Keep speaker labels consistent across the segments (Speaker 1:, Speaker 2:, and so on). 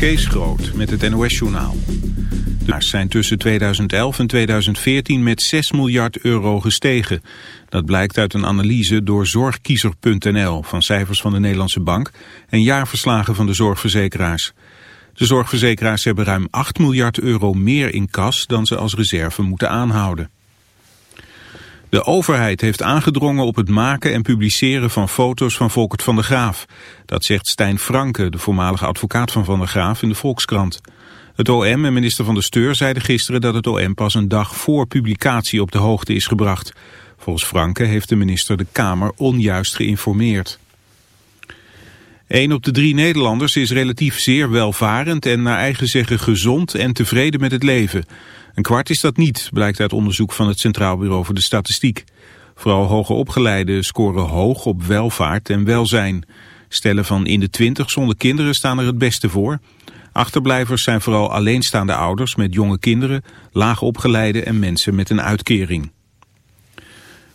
Speaker 1: Kees Groot met het NOS-journaal. De zijn tussen 2011 en 2014 met 6 miljard euro gestegen. Dat blijkt uit een analyse door Zorgkiezer.nl van cijfers van de Nederlandse Bank en jaarverslagen van de zorgverzekeraars. De zorgverzekeraars hebben ruim 8 miljard euro meer in kas dan ze als reserve moeten aanhouden. De overheid heeft aangedrongen op het maken en publiceren van foto's van Volkert van der Graaf. Dat zegt Stijn Franke, de voormalige advocaat van Van der Graaf, in de Volkskrant. Het OM en minister van de Steur zeiden gisteren dat het OM pas een dag voor publicatie op de hoogte is gebracht. Volgens Franke heeft de minister de Kamer onjuist geïnformeerd. Een op de drie Nederlanders is relatief zeer welvarend en naar eigen zeggen gezond en tevreden met het leven. Een kwart is dat niet, blijkt uit onderzoek van het Centraal Bureau voor de Statistiek. Vooral hoger opgeleiden scoren hoog op welvaart en welzijn. Stellen van in de twintig zonder kinderen staan er het beste voor. Achterblijvers zijn vooral alleenstaande ouders met jonge kinderen, laag opgeleide en mensen met een uitkering.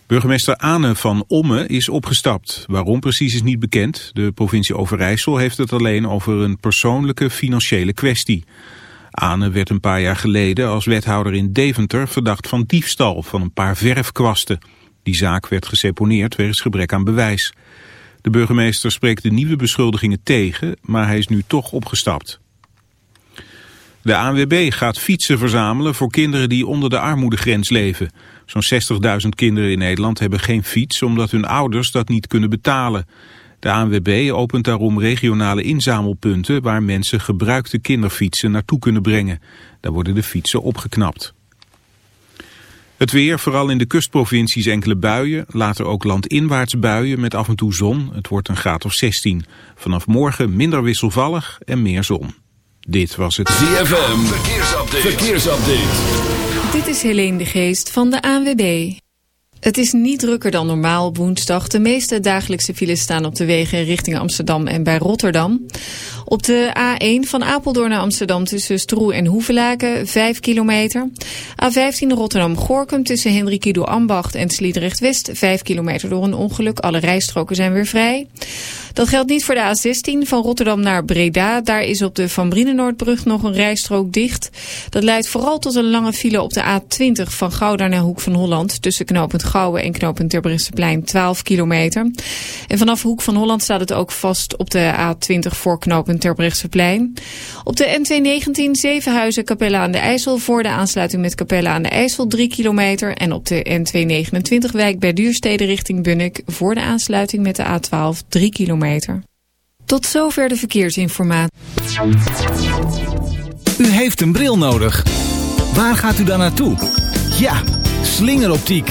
Speaker 1: Burgemeester Ane van Omme is opgestapt. Waarom precies is niet bekend. De provincie Overijssel heeft het alleen over een persoonlijke financiële kwestie. Ane werd een paar jaar geleden als wethouder in Deventer verdacht van diefstal van een paar verfkwasten. Die zaak werd geseponeerd wegens gebrek aan bewijs. De burgemeester spreekt de nieuwe beschuldigingen tegen, maar hij is nu toch opgestapt. De ANWB gaat fietsen verzamelen voor kinderen die onder de armoedegrens leven. Zo'n 60.000 kinderen in Nederland hebben geen fiets omdat hun ouders dat niet kunnen betalen. De ANWB opent daarom regionale inzamelpunten waar mensen gebruikte kinderfietsen naartoe kunnen brengen. Daar worden de fietsen opgeknapt. Het weer, vooral in de kustprovincies enkele buien, later ook landinwaarts buien met af en toe zon. Het wordt een graad of 16. Vanaf morgen minder wisselvallig en meer zon. Dit was het
Speaker 2: ZFM Verkeersupdate. Verkeersupdate.
Speaker 3: Dit is Helene de Geest van de ANWB. Het is niet drukker dan normaal woensdag. De meeste dagelijkse files staan op de wegen richting Amsterdam en bij Rotterdam. Op de A1 van Apeldoorn naar Amsterdam tussen Stroe en Hoevelaken 5 kilometer. A15 Rotterdam-Gorkum tussen Hendrikido Ambacht en Sliedrecht-West 5 kilometer door een ongeluk. Alle rijstroken zijn weer vrij. Dat geldt niet voor de A16 van Rotterdam naar Breda. Daar is op de Van Brienenoordbrug nog een rijstrook dicht. Dat leidt vooral tot een lange file op de A20 van Gouda naar Hoek van Holland. Tussen knooppunt Gouwen en knooppunt Terbrechtseplein 12 kilometer. En vanaf Hoek van Holland staat het ook vast op de A20 voor knooppunt Terbrechtseplein. Op de N219 Zevenhuizen Capella aan de IJssel voor de aansluiting met Capella aan de IJssel 3 kilometer. En op de N229 Wijk bij Duurstede richting Bunnik voor de aansluiting met de A12 3 kilometer. Tot zover de verkeersinformatie.
Speaker 4: U heeft een bril nodig. Waar gaat u dan naartoe? Ja, slingeroptiek.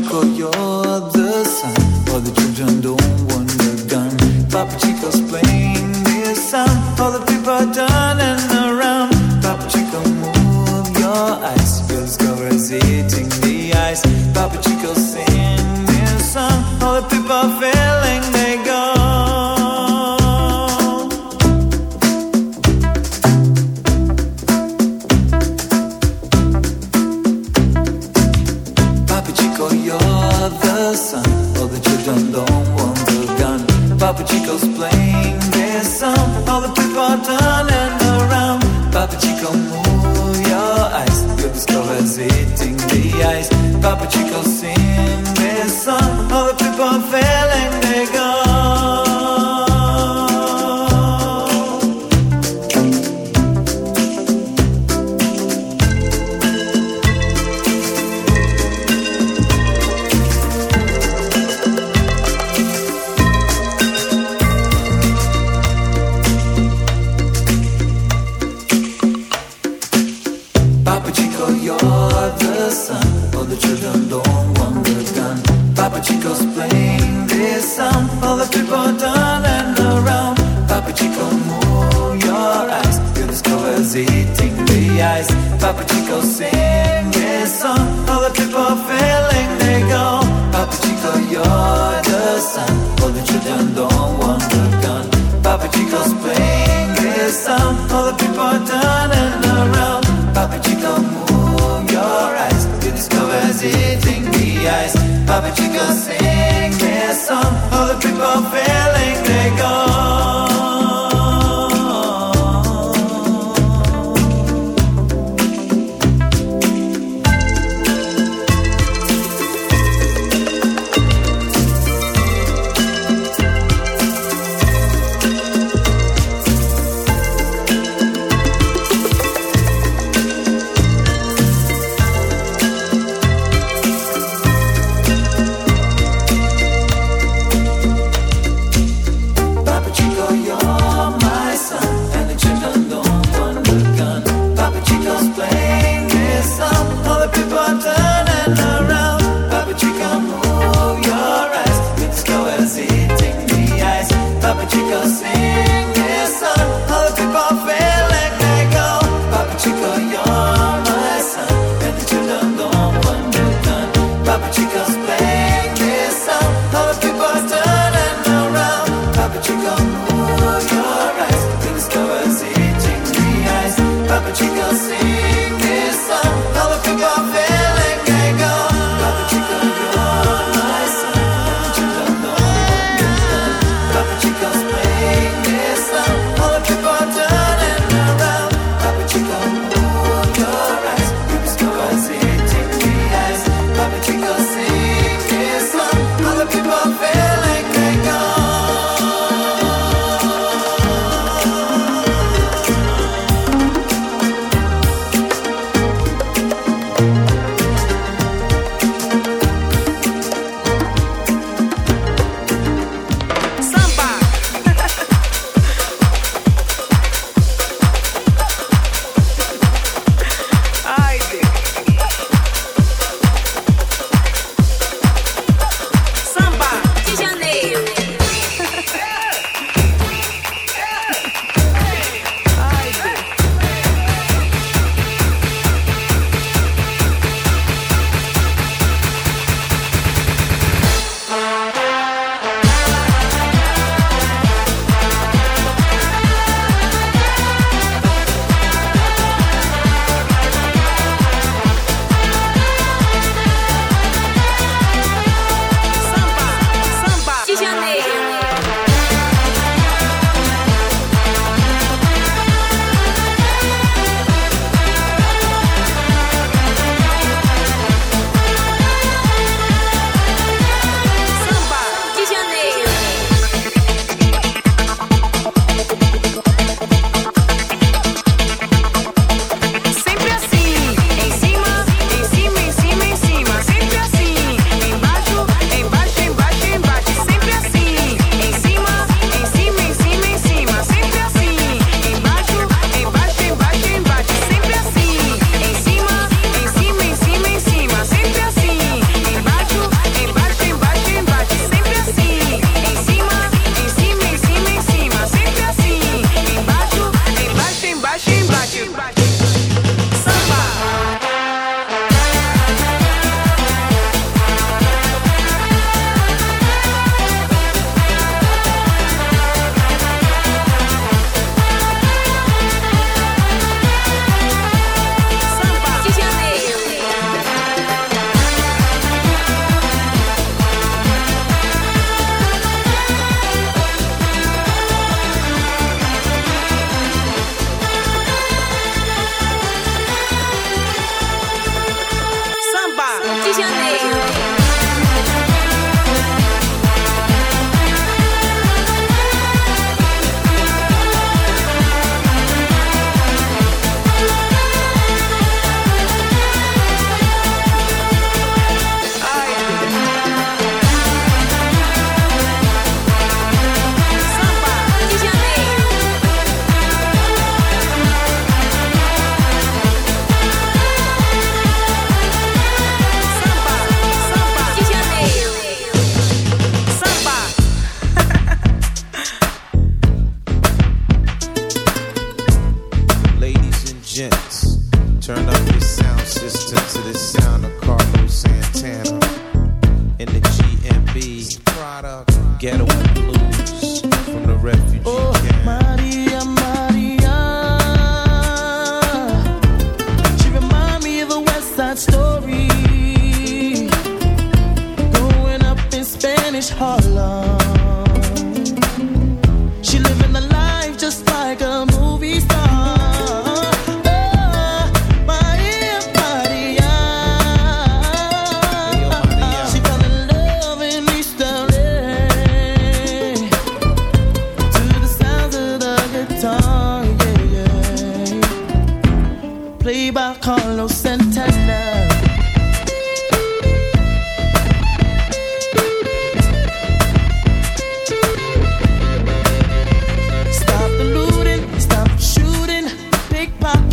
Speaker 2: magic you're the side, or the children.